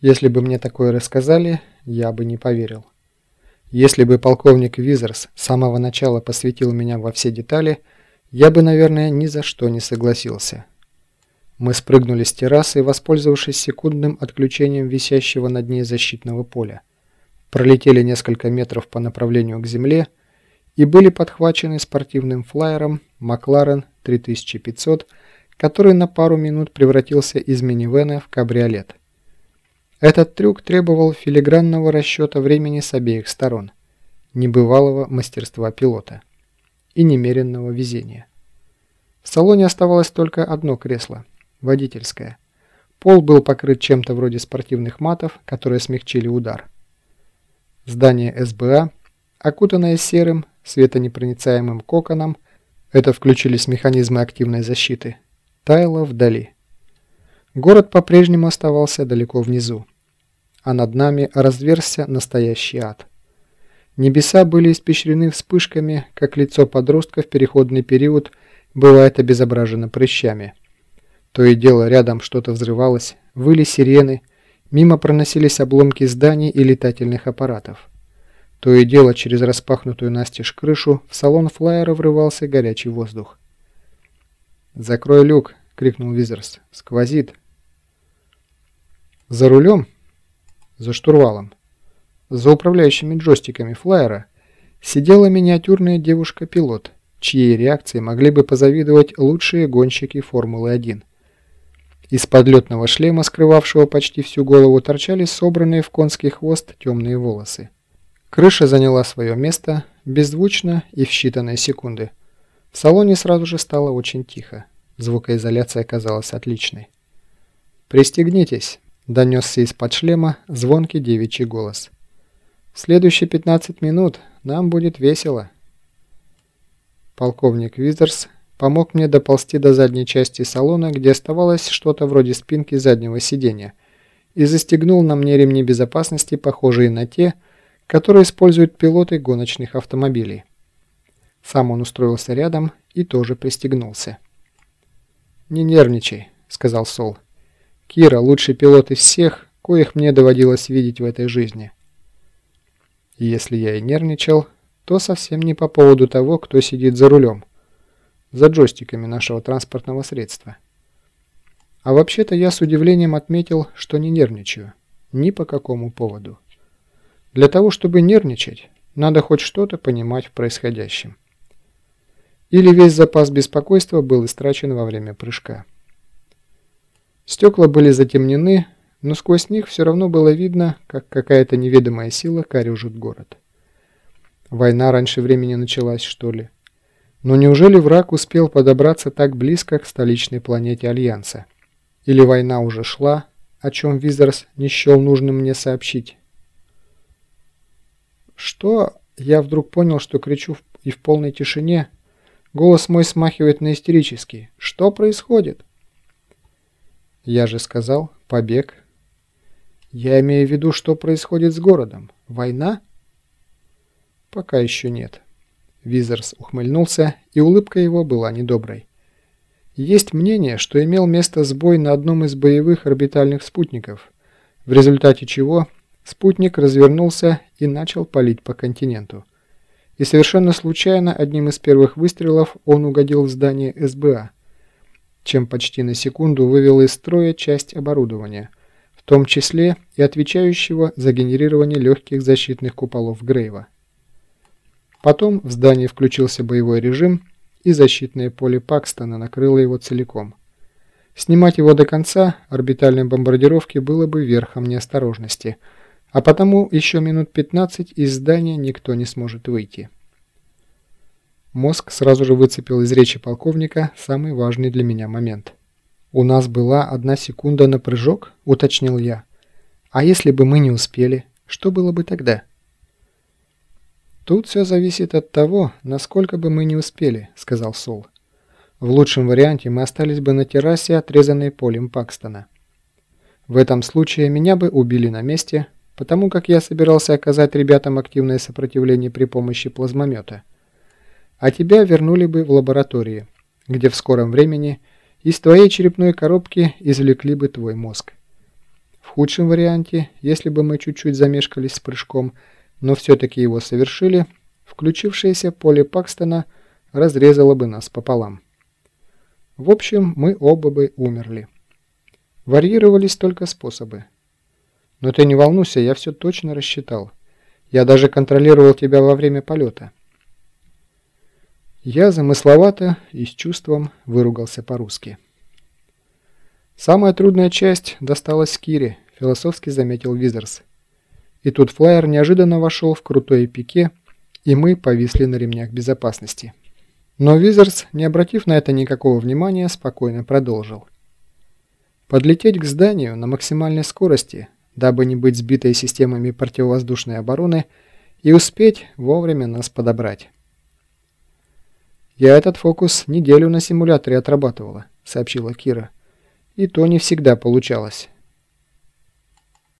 Если бы мне такое рассказали, я бы не поверил. Если бы полковник Визерс с самого начала посвятил меня во все детали, я бы, наверное, ни за что не согласился. Мы спрыгнули с террасы, воспользовавшись секундным отключением висящего над ней защитного поля. Пролетели несколько метров по направлению к земле и были подхвачены спортивным флайером Макларен 3500, который на пару минут превратился из минивэна в кабриолет. Этот трюк требовал филигранного расчета времени с обеих сторон, небывалого мастерства пилота и немеренного везения. В салоне оставалось только одно кресло – водительское. Пол был покрыт чем-то вроде спортивных матов, которые смягчили удар. Здание СБА, окутанное серым, светонепроницаемым коконом, это включились механизмы активной защиты, таяло вдали. Город по-прежнему оставался далеко внизу, а над нами разверзся настоящий ад. Небеса были испещрены вспышками, как лицо подростка в переходный период бывает обезображено прыщами. То и дело рядом что-то взрывалось, выли сирены, мимо проносились обломки зданий и летательных аппаратов. То и дело через распахнутую настежь крышу в салон флайера врывался горячий воздух. «Закрой люк!» — крикнул Визерс. «Сквозит!» За рулем, за штурвалом, за управляющими джойстиками флайера сидела миниатюрная девушка-пилот, чьей реакции могли бы позавидовать лучшие гонщики Формулы-1. Из подлетного шлема, скрывавшего почти всю голову, торчали собранные в конский хвост темные волосы. Крыша заняла свое место беззвучно и в считанные секунды. В салоне сразу же стало очень тихо. Звукоизоляция оказалась отличной. «Пристегнитесь!» Донесся из-под шлема звонкий девичий голос. «В следующие 15 минут нам будет весело». Полковник Визерс помог мне доползти до задней части салона, где оставалось что-то вроде спинки заднего сиденья, и застегнул на мне ремни безопасности, похожие на те, которые используют пилоты гоночных автомобилей. Сам он устроился рядом и тоже пристегнулся. «Не нервничай», — сказал Сол. Кира – лучший пилот из всех, коих мне доводилось видеть в этой жизни. Если я и нервничал, то совсем не по поводу того, кто сидит за рулем, за джойстиками нашего транспортного средства. А вообще-то я с удивлением отметил, что не нервничаю. Ни по какому поводу. Для того, чтобы нервничать, надо хоть что-то понимать в происходящем. Или весь запас беспокойства был истрачен во время прыжка. Стекла были затемнены, но сквозь них все равно было видно, как какая-то неведомая сила корежит город. Война раньше времени началась, что ли? Но неужели враг успел подобраться так близко к столичной планете Альянса? Или война уже шла, о чем Визерс не счел нужным мне сообщить? Что? Я вдруг понял, что кричу и в полной тишине. Голос мой смахивает на истерический. Что происходит? Я же сказал, побег. Я имею в виду, что происходит с городом. Война? Пока еще нет. Визерс ухмыльнулся, и улыбка его была недоброй. Есть мнение, что имел место сбой на одном из боевых орбитальных спутников, в результате чего спутник развернулся и начал палить по континенту. И совершенно случайно одним из первых выстрелов он угодил в здание СБА чем почти на секунду вывел из строя часть оборудования, в том числе и отвечающего за генерирование легких защитных куполов Грейва. Потом в здании включился боевой режим, и защитное поле Пакстона накрыло его целиком. Снимать его до конца орбитальной бомбардировки было бы верхом неосторожности, а потому еще минут 15 из здания никто не сможет выйти. Мозг сразу же выцепил из речи полковника самый важный для меня момент. «У нас была одна секунда на прыжок», — уточнил я. «А если бы мы не успели, что было бы тогда?» «Тут все зависит от того, насколько бы мы не успели», — сказал Сол. «В лучшем варианте мы остались бы на террасе, отрезанной полем Пакстона. В этом случае меня бы убили на месте, потому как я собирался оказать ребятам активное сопротивление при помощи плазмомета» а тебя вернули бы в лаборатории, где в скором времени из твоей черепной коробки извлекли бы твой мозг. В худшем варианте, если бы мы чуть-чуть замешкались с прыжком, но все-таки его совершили, включившееся поле Пакстона разрезало бы нас пополам. В общем, мы оба бы умерли. Варьировались только способы. Но ты не волнуйся, я все точно рассчитал. Я даже контролировал тебя во время полета. Я замысловато и с чувством выругался по-русски. Самая трудная часть досталась Кире, философски заметил Визерс. И тут флайер неожиданно вошел в крутое пике, и мы повисли на ремнях безопасности. Но Визерс, не обратив на это никакого внимания, спокойно продолжил. Подлететь к зданию на максимальной скорости, дабы не быть сбитой системами противовоздушной обороны, и успеть вовремя нас подобрать. «Я этот фокус неделю на симуляторе отрабатывала», — сообщила Кира. «И то не всегда получалось.